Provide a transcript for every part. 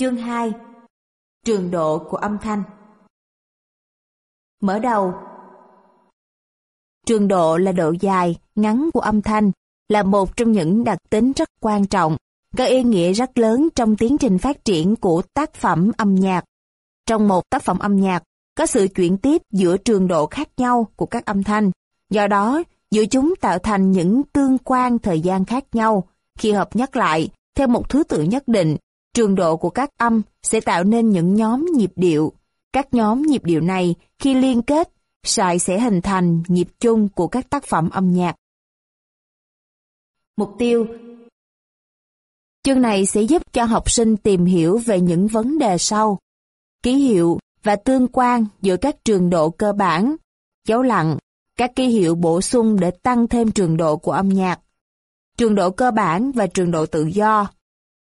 Chương 2 Trường độ của âm thanh Mở đầu Trường độ là độ dài, ngắn của âm thanh, là một trong những đặc tính rất quan trọng, có ý nghĩa rất lớn trong tiến trình phát triển của tác phẩm âm nhạc. Trong một tác phẩm âm nhạc, có sự chuyển tiếp giữa trường độ khác nhau của các âm thanh, do đó giữa chúng tạo thành những tương quan thời gian khác nhau. Khi hợp nhất lại, theo một thứ tự nhất định, trường độ của các âm sẽ tạo nên những nhóm nhịp điệu. Các nhóm nhịp điệu này, khi liên kết, sợi sẽ hình thành nhịp chung của các tác phẩm âm nhạc. Mục tiêu Chương này sẽ giúp cho học sinh tìm hiểu về những vấn đề sau. Ký hiệu và tương quan giữa các trường độ cơ bản, dấu lặng, các ký hiệu bổ sung để tăng thêm trường độ của âm nhạc, trường độ cơ bản và trường độ tự do,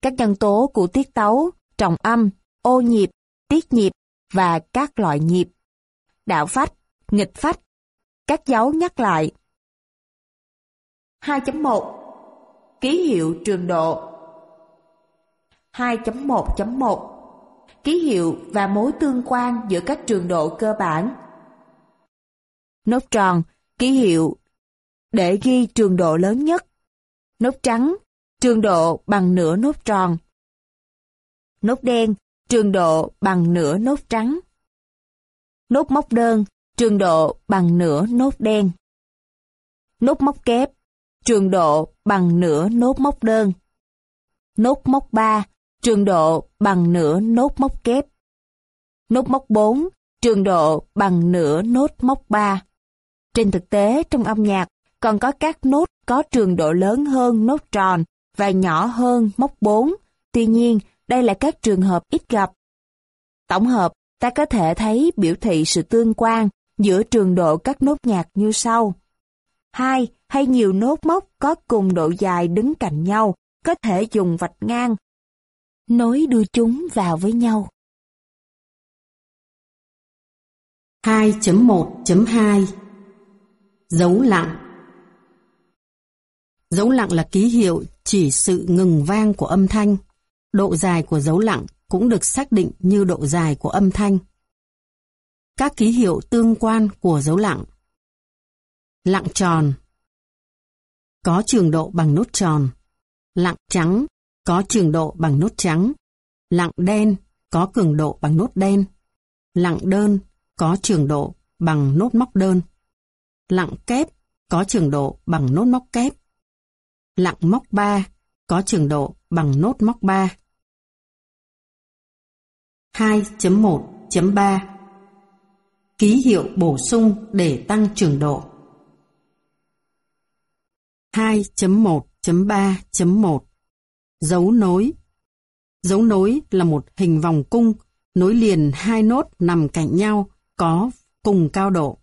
các nhân tố của tiết tấu, trọng âm, ô nhịp, tiết nhịp và các loại nhịp, đạo phách, nghịch phách, các dấu nhắc lại. 2.1 Ký hiệu trường độ. 2.1.1 Ký hiệu và mối tương quan giữa các trường độ cơ bản. Nốt tròn, ký hiệu để ghi trường độ lớn nhất. Nốt trắng, trường độ bằng nửa nốt tròn. Nốt đen, trường độ bằng nửa nốt trắng. Nốt móc đơn, trường độ bằng nửa nốt đen. Nốt móc kép, trường độ bằng nửa nốt móc đơn. Nốt móc 3, trường độ bằng nửa nốt móc kép. Nốt móc 4, trường độ bằng nửa nốt móc 3. Trên thực tế, trong âm nhạc, còn có các nốt có trường độ lớn hơn nốt tròn và nhỏ hơn móc 4. Tuy nhiên, đây là các trường hợp ít gặp. Tổng hợp, ta có thể thấy biểu thị sự tương quan giữa trường độ các nốt nhạc như sau. Hai hay nhiều nốt móc có cùng độ dài đứng cạnh nhau, có thể dùng vạch ngang, nối đưa chúng vào với nhau. 2.1.2 Dấu lặng Dấu lặng là ký hiệu chỉ sự ngừng vang của âm thanh. Độ dài của dấu lặng cũng được xác định như độ dài của âm thanh. Các ký hiệu tương quan của dấu lặng Lặng tròn Có trường độ bằng nốt tròn Lặng trắng, Có trường độ bằng nốt trắng Lặng đen, Có cường độ bằng nốt đen Lặng đơn, Có trường độ bằng nốt móc đơn Lặng kép, có trường độ bằng nốt móc kép. Lặng móc 3 có trường độ bằng nốt móc 3. 2.1.3 Ký hiệu bổ sung để tăng trường độ 2.1.3.1 Dấu nối Dấu nối là một hình vòng cung, nối liền hai nốt nằm cạnh nhau, có cùng cao độ.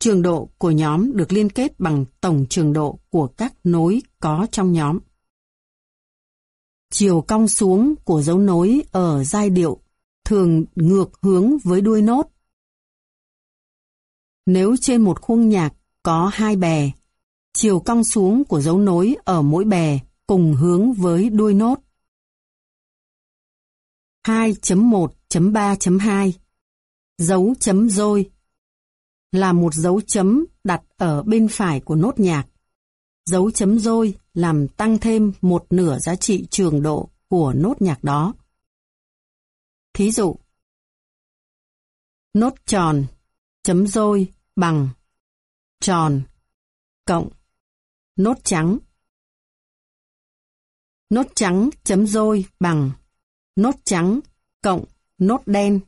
Trường độ của nhóm được liên kết bằng tổng trường độ của các nối có trong nhóm. Chiều cong xuống của dấu nối ở giai điệu thường ngược hướng với đuôi nốt. Nếu trên một khuôn nhạc có hai bè, chiều cong xuống của dấu nối ở mỗi bè cùng hướng với đuôi nốt. 2.1.3.2 Dấu chấm rôi là một dấu chấm đặt ở bên phải của nốt nhạc. Dấu chấm rôi làm tăng thêm một nửa giá trị trường độ của nốt nhạc đó. Thí dụ, nốt tròn, chấm rôi bằng tròn, cộng, nốt trắng. Nốt trắng chấm rôi bằng nốt trắng cộng nốt đen.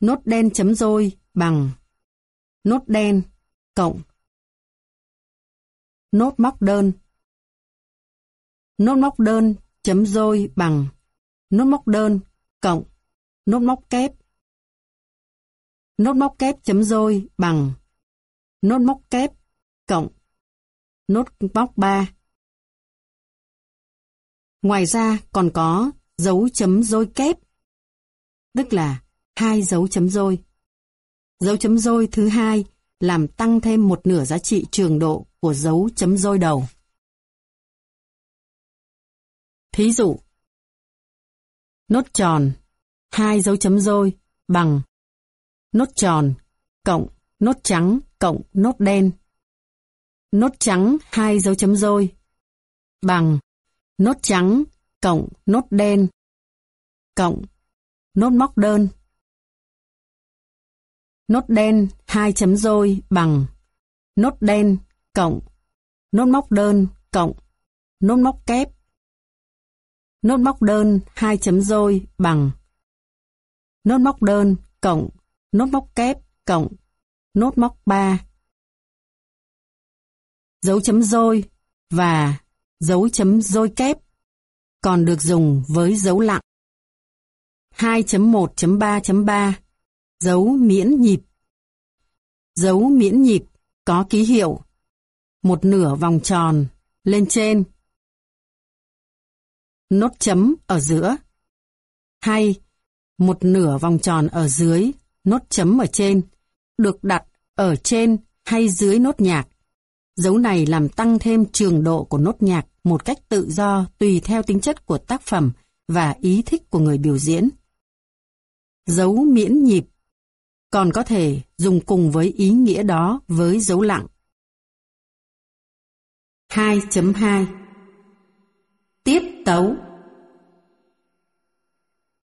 Nốt đen chấm rôi bằng nốt đen, cộng. Nốt móc đơn Nốt móc đơn chấm dôi bằng nốt móc đơn, cộng, nốt móc kép. Nốt móc kép chấm dôi bằng nốt móc kép, cộng, nốt móc 3. Ngoài ra còn có dấu chấm dôi kép, tức là hai dấu chấm dôi. Dấu chấm dôi thứ hai làm tăng thêm một nửa giá trị trường độ của dấu chấm dôi đầu. Thí dụ, Nốt tròn, hai dấu chấm dôi bằng nốt tròn, cộng nốt trắng, cộng nốt đen. Nốt trắng, hai dấu chấm dôi bằng nốt trắng, cộng nốt đen, cộng nốt móc đơn. Nốt đen, hai chấm dôi bằng. Nốt đen, cộng. Nốt móc đơn, cộng. Nốt móc kép. Nốt móc đơn, hai chấm dôi bằng. Nốt móc đơn, cộng. Nốt móc kép, cộng. Nốt móc 3. Dấu chấm dôi và dấu chấm dôi kép còn được dùng với dấu lặng. 2.1.3.3 Dấu miễn nhịp. Dấu miễn nhịp, có ký hiệu. Một nửa vòng tròn, lên trên. Nốt chấm ở giữa. Hay, một nửa vòng tròn ở dưới, nốt chấm ở trên. Được đặt ở trên hay dưới nốt nhạc. Dấu này làm tăng thêm trường độ của nốt nhạc một cách tự do tùy theo tính chất của tác phẩm và ý thích của người biểu diễn. Dấu miễn nhịp còn có thể dùng cùng với ý nghĩa đó với dấu lặng. 2.2 Tiết tấu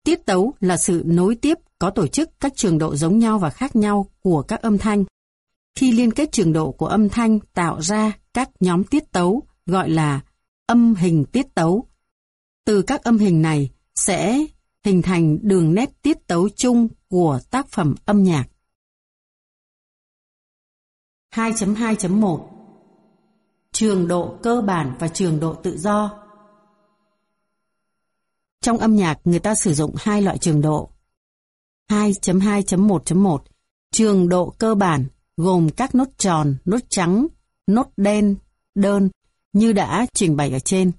Tiết tấu là sự nối tiếp có tổ chức các trường độ giống nhau và khác nhau của các âm thanh. Khi liên kết trường độ của âm thanh tạo ra các nhóm tiết tấu, gọi là âm hình tiết tấu. Từ các âm hình này sẽ hình thành đường nét tiết tấu chung của tác phẩm âm nhạc. 2.2.1 Trường độ cơ bản và trường độ tự do Trong âm nhạc người ta sử dụng hai loại trường độ. 2.2.1.1 Trường độ cơ bản gồm các nốt tròn, nốt trắng, nốt đen, đơn như đã trình bày ở trên.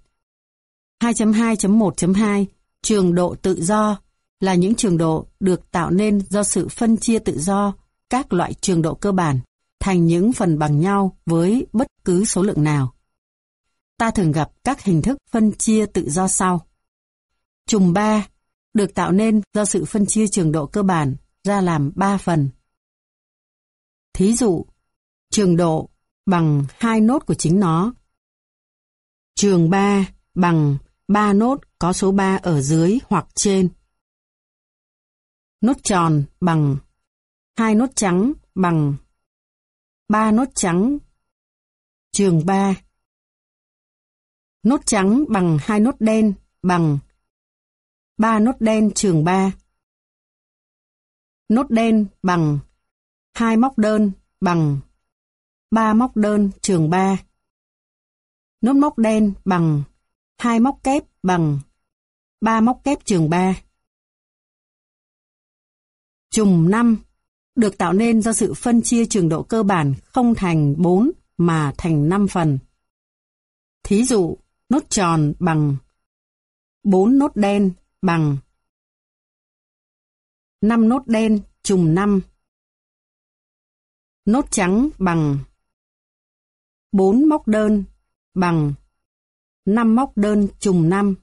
2.2.1.2 Trường độ tự do là những trường độ được tạo nên do sự phân chia tự do các loại trường độ cơ bản thành những phần bằng nhau với bất cứ số lượng nào. Ta thường gặp các hình thức phân chia tự do sau. Trùng 3 được tạo nên do sự phân chia trường độ cơ bản ra làm 3 phần. Thí dụ, trường độ bằng hai nốt của chính nó. Trường 3 bằng 3 nốt có số 3 ở dưới hoặc trên. Nốt tròn bằng hai nốt trắng bằng 3 nốt trắng. Trường 3 Nốt trắng bằng hai nốt đen bằng 3 nốt đen trường 3. Nốt đen bằng 2 móc đơn bằng 3 móc đơn trường 3. Nốt móc đen bằng 2 móc kép bằng Ba móc kép trường 3. Trùng 5 được tạo nên do sự phân chia trường độ cơ bản không thành 4 mà thành 5 phần. Thí dụ, nốt tròn bằng 4 nốt đen bằng 5 nốt đen trùng 5. Nốt trắng bằng 4 móc đơn bằng 5 móc đơn trùng 5.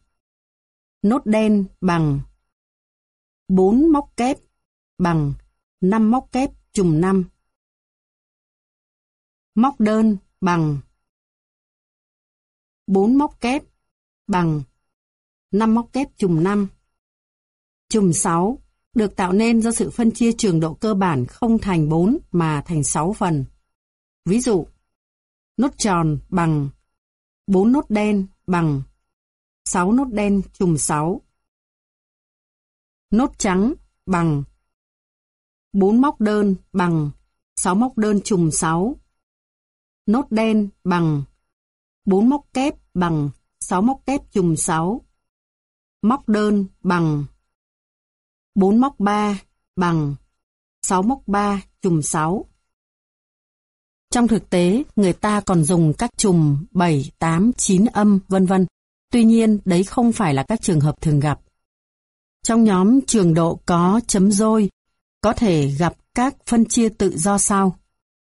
Nốt đen bằng 4 móc kép bằng 5 móc kép trùng 5. Móc đơn bằng 4 móc kép bằng 5 móc kép chùm 5. Chùm 6 được tạo nên do sự phân chia trường độ cơ bản không thành 4 mà thành 6 phần. Ví dụ, nốt tròn bằng 4 nốt đen bằng 6 nốt đen chùm 6. Nốt trắng bằng 4 móc đơn bằng 6 móc đơn chùm 6. Nốt đen bằng 4 móc kép bằng 6 móc kép chùm 6 móc đơn bằng 4 móc 3 bằng 6 móc 3 chùm 6. Trong thực tế, người ta còn dùng các chùm 7, 8, 9 âm vân vân. Tuy nhiên, đấy không phải là các trường hợp thường gặp. Trong nhóm trường độ có chấm dôi, có thể gặp các phân chia tự do sau.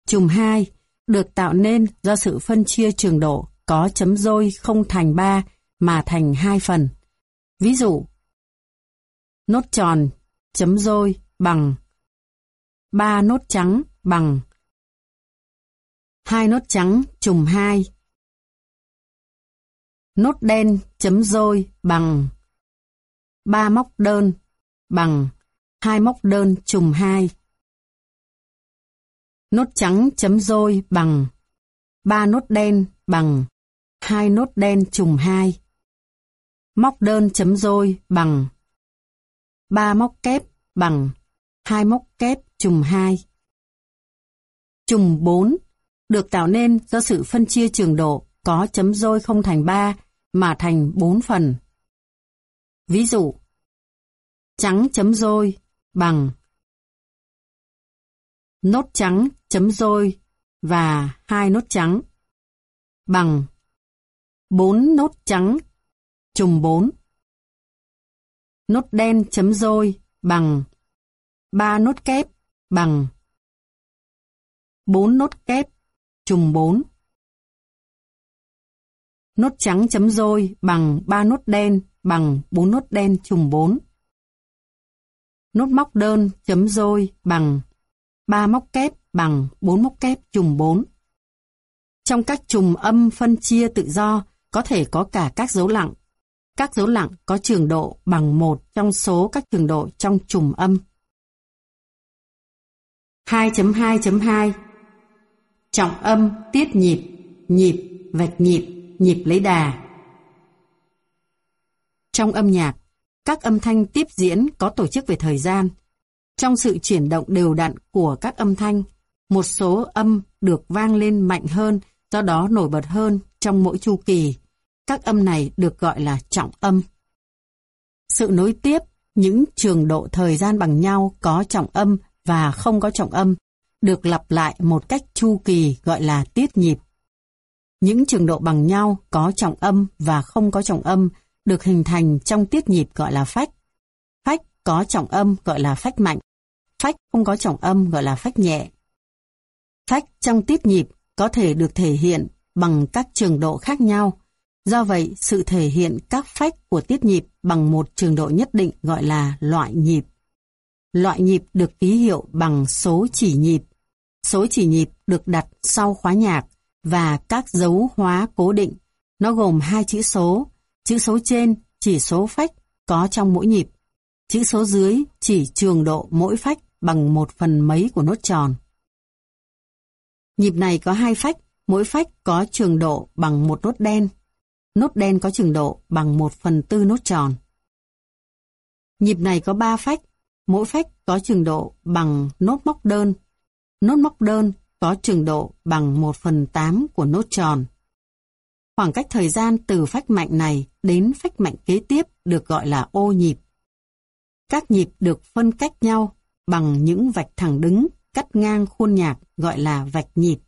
Chùm 2 được tạo nên do sự phân chia trường độ có chấm dôi không thành 3 mà thành hai phần. Ví dụ, nốt tròn, chấm dôi bằng 3 nốt trắng bằng 2 nốt trắng trùng 2 nốt đen chấm dôi bằng 3 móc đơn bằng 2 móc đơn trùng 2 nốt trắng chấm dôi bằng 3 nốt đen bằng 2 nốt đen trùng 2 móc đơn chấm dôi bằng 3 móc kép bằng 2 móc kép trùng 2. Trùng 4 được tạo nên do sự phân chia trường độ có chấm dôi không thành 3 mà thành bốn phần. Ví dụ, trắng chấm dôi bằng nốt trắng chấm dôi và hai nốt trắng bằng bốn nốt trắng trùng bốn Nốt đen chấm dôi bằng ba nốt kép bằng bốn nốt kép trùng bốn Nốt trắng chấm dôi bằng 3 nốt đen bằng 4 nốt đen trùng 4. Nốt móc đơn chấm dôi bằng 3 móc kép bằng 4 móc kép trùng 4. Trong các trùng âm phân chia tự do có thể có cả các dấu lặng. Các dấu lặng có trường độ bằng một trong số các trường độ trong trùng âm. 2.2.2 Trọng âm, tiết nhịp, nhịp, vạch nhịp, nhịp lấy đà. Trong âm nhạc, các âm thanh tiếp diễn có tổ chức về thời gian. Trong sự chuyển động đều đặn của các âm thanh, một số âm được vang lên mạnh hơn, do đó nổi bật hơn trong mỗi chu kỳ. Các âm này được gọi là trọng âm. Sự nối tiếp những trường độ thời gian bằng nhau có trọng âm và không có trọng âm, được lặp lại một cách chu kỳ gọi là tiết nhịp. Những trường độ bằng nhau có trọng âm và không có trọng âm được hình thành trong tiết nhịp gọi là phách. Phách có trọng âm gọi là phách mạnh. Phách không có trọng âm gọi là phách nhẹ. Phách trong tiết nhịp có thể được thể hiện bằng các trường độ khác nhau. Do vậy, sự thể hiện các phách của tiết nhịp bằng một trường độ nhất định gọi là loại nhịp. Loại nhịp được ký hiệu bằng số chỉ nhịp. Số chỉ nhịp được đặt sau khóa nhạc và các dấu hóa cố định. Nó gồm hai chữ số. Chữ số trên chỉ số phách có trong mỗi nhịp. Chữ số dưới chỉ trường độ mỗi phách bằng một phần mấy của nốt tròn. Nhịp này có hai phách, mỗi phách có trường độ bằng một nốt đen. Nốt đen có trường độ bằng một phần tư nốt tròn. Nhịp này có ba phách, mỗi phách có trường độ bằng nốt móc đơn. Nốt móc đơn có trường độ bằng 1 phần 8 của nốt tròn. Khoảng cách thời gian từ phách mạnh này đến phách mạnh kế tiếp được gọi là ô nhịp. Các nhịp được phân cách nhau bằng những vạch thẳng đứng cắt ngang khuôn nhạc gọi là vạch nhịp.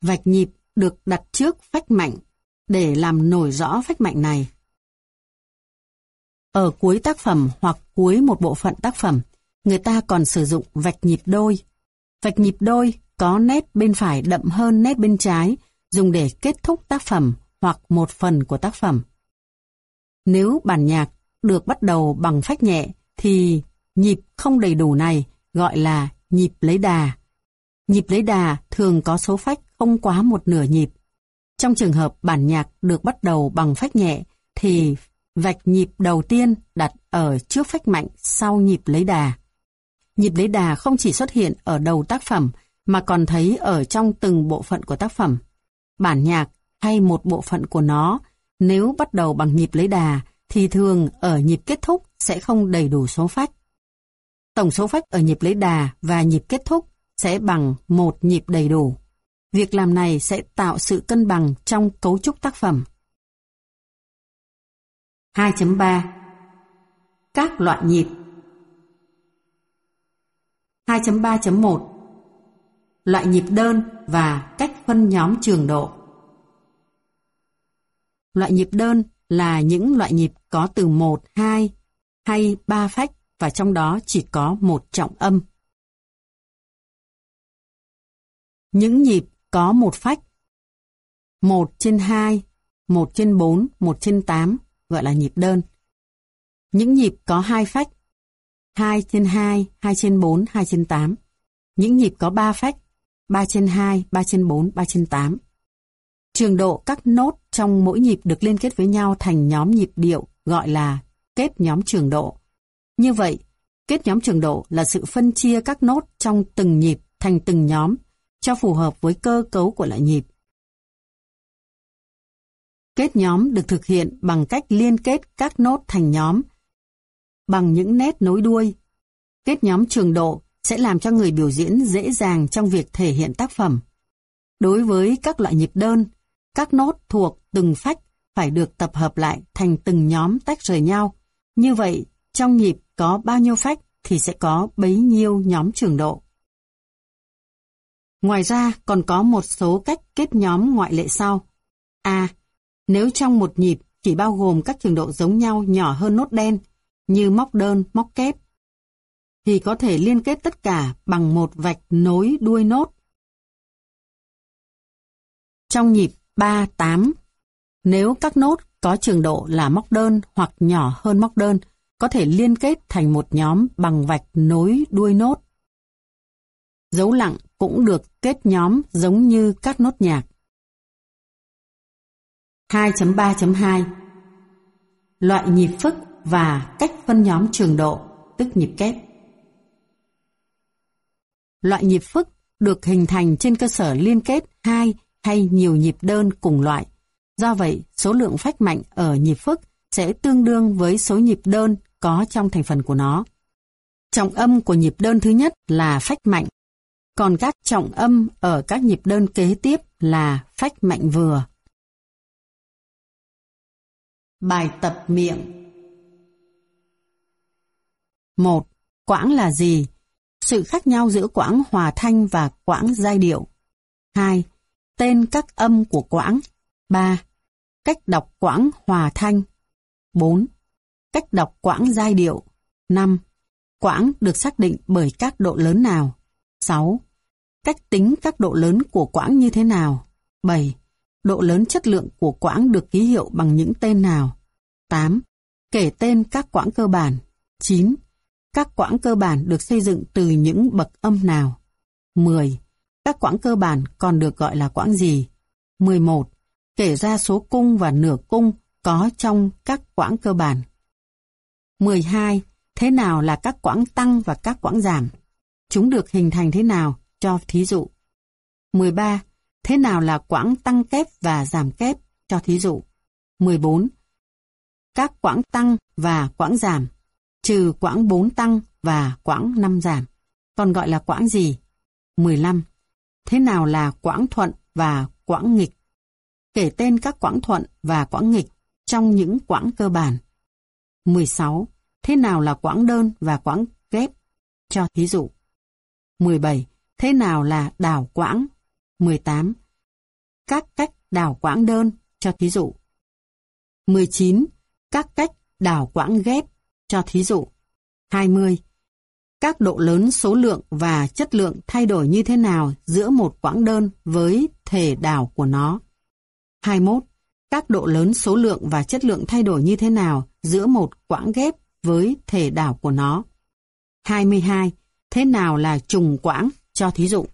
Vạch nhịp được đặt trước phách mạnh để làm nổi rõ phách mạnh này. Ở cuối tác phẩm hoặc cuối một bộ phận tác phẩm, người ta còn sử dụng vạch nhịp đôi. Vạch nhịp đôi có nét bên phải đậm hơn nét bên trái, dùng để kết thúc tác phẩm hoặc một phần của tác phẩm. Nếu bản nhạc được bắt đầu bằng phách nhẹ, thì nhịp không đầy đủ này gọi là nhịp lấy đà. Nhịp lấy đà thường có số phách không quá một nửa nhịp. Trong trường hợp bản nhạc được bắt đầu bằng phách nhẹ, thì Vạch nhịp đầu tiên đặt ở trước phách mạnh sau nhịp lấy đà. Nhịp lấy đà không chỉ xuất hiện ở đầu tác phẩm mà còn thấy ở trong từng bộ phận của tác phẩm. Bản nhạc hay một bộ phận của nó, nếu bắt đầu bằng nhịp lấy đà, thì thường ở nhịp kết thúc sẽ không đầy đủ số phách. Tổng số phách ở nhịp lấy đà và nhịp kết thúc sẽ bằng một nhịp đầy đủ. Việc làm này sẽ tạo sự cân bằng trong cấu trúc tác phẩm. 2.3 Các loại nhịp 2.3.1 Loại nhịp đơn và cách phân nhóm trường độ Loại nhịp đơn là những loại nhịp có từ 1, 2 hay 3 phách và trong đó chỉ có một trọng âm. Những nhịp có một phách 1 trên 2, 1 trên 4, 1 trên 8 gọi là nhịp đơn. Những nhịp có hai phách 2 trên 2, 2 trên 4, 2 trên 8. Những nhịp có 3 phách 3 trên 2, 3 trên 4, 3 trên 8. Trường độ các nốt trong mỗi nhịp được liên kết với nhau thành nhóm nhịp điệu gọi là kết nhóm trường độ. Như vậy, kết nhóm trường độ là sự phân chia các nốt trong từng nhịp thành từng nhóm cho phù hợp với cơ cấu của loại nhịp. Kết nhóm được thực hiện bằng cách liên kết các nốt thành nhóm bằng những nét nối đuôi. Kết nhóm trường độ sẽ làm cho người biểu diễn dễ dàng trong việc thể hiện tác phẩm. Đối với các loại nhịp đơn, các nốt thuộc từng phách phải được tập hợp lại thành từng nhóm tách rời nhau. Như vậy, trong nhịp có bao nhiêu phách thì sẽ có bấy nhiêu nhóm trường độ. Ngoài ra, còn có một số cách kết nhóm ngoại lệ sau. A. Nếu trong một nhịp chỉ bao gồm các trường độ giống nhau nhỏ hơn nốt đen, như móc đơn, móc kép, thì có thể liên kết tất cả bằng một vạch nối đuôi nốt. Trong nhịp 3-8, nếu các nốt có trường độ là móc đơn hoặc nhỏ hơn móc đơn, có thể liên kết thành một nhóm bằng vạch nối đuôi nốt. Dấu lặng cũng được kết nhóm giống như các nốt nhạc. 2.3.2 Loại nhịp phức và cách phân nhóm trường độ, tức nhịp kép. Loại nhịp phức được hình thành trên cơ sở liên kết hai hay nhiều nhịp đơn cùng loại. Do vậy, số lượng phách mạnh ở nhịp phức sẽ tương đương với số nhịp đơn có trong thành phần của nó. Trọng âm của nhịp đơn thứ nhất là phách mạnh, còn các trọng âm ở các nhịp đơn kế tiếp là phách mạnh vừa. Bài tập miệng 1. Quãng là gì? Sự khác nhau giữa quãng hòa thanh và quãng giai điệu. 2. Tên các âm của quãng. 3. Cách đọc quãng hòa thanh. 4. Cách đọc quãng giai điệu. 5. Quãng được xác định bởi các độ lớn nào. 6. Cách tính các độ lớn của quãng như thế nào. 7. Độ lớn chất lượng của quãng được ký hiệu bằng những tên nào. 8. Kể tên các quãng cơ bản. 9. Các quãng cơ bản được xây dựng từ những bậc âm nào? 10. Các quãng cơ bản còn được gọi là quãng gì? 11. Kể ra số cung và nửa cung có trong các quãng cơ bản. 12. Thế nào là các quãng tăng và các quãng giảm? Chúng được hình thành thế nào? Cho thí dụ. 13. Thế nào là quãng tăng kép và giảm kép? Cho thí dụ. 14. Các quãng tăng và quãng giảm trừ quãng 4 tăng và quãng 5 giảm, còn gọi là quãng gì? 15. Thế nào là quãng thuận và quãng nghịch? Kể tên các quãng thuận và quãng nghịch trong những quãng cơ bản. 16. Thế nào là quãng đơn và quãng ghép? Cho thí dụ. 17. Thế nào là đảo quãng? 18. Các cách đảo quãng đơn, cho thí dụ. 19. Các cách đảo quãng ghép, cho thí dụ, 20. Các độ lớn số lượng và chất lượng thay đổi như thế nào giữa một quãng đơn với thể đảo của nó. 21. Các độ lớn số lượng và chất lượng thay đổi như thế nào giữa một quãng ghép với thể đảo của nó. 22. Thế nào là trùng quãng, cho thí dụ.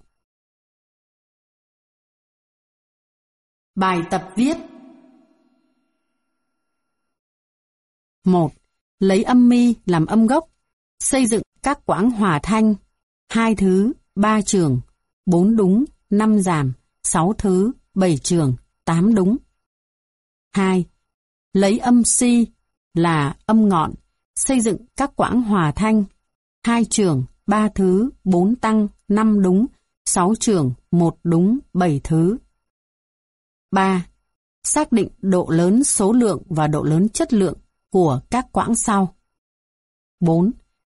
Bài tập viết 1 lấy âm mi làm âm gốc, xây dựng các quãng hòa thanh, hai thứ, ba trường, bốn đúng, năm giảm, sáu thứ, bảy trường, tám đúng. hai Lấy âm si là âm ngọn, xây dựng các quãng hòa thanh, hai trường, ba thứ, bốn tăng, năm đúng, sáu trường, một đúng, bảy thứ. 3. Xác định độ lớn số lượng và độ lớn chất lượng của các quãng sau. 4.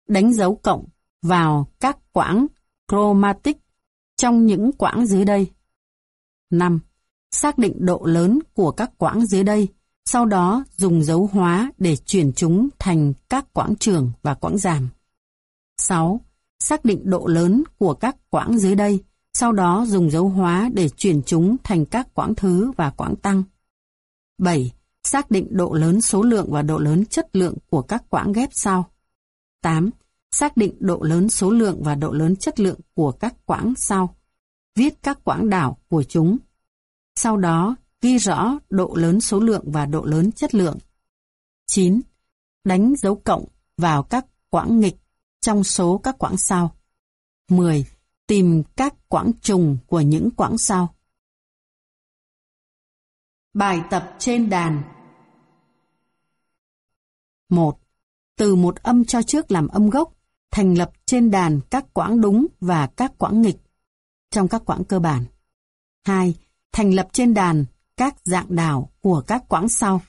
Đánh dấu cộng vào các quãng chromatic trong những quãng dưới đây. 5. Xác định độ lớn của các quãng dưới đây, sau đó dùng dấu hóa để chuyển chúng thành các quãng trường và quãng giảm. 6. Xác định độ lớn của các quãng dưới đây, sau đó dùng dấu hóa để chuyển chúng thành các quãng thứ và quãng tăng. 7 Xác định độ lớn số lượng và độ lớn chất lượng của các quãng ghép sau. 8. Xác định độ lớn số lượng và độ lớn chất lượng của các quãng sau. Viết các quãng đảo của chúng. Sau đó, ghi rõ độ lớn số lượng và độ lớn chất lượng. 9. Đánh dấu cộng vào các quãng nghịch trong số các quãng sau. 10. Tìm các quãng trùng của những quãng sau. Bài tập trên đàn 1. Từ một âm cho trước làm âm gốc, thành lập trên đàn các quãng đúng và các quãng nghịch trong các quãng cơ bản. 2. Thành lập trên đàn các dạng đảo của các quãng sau.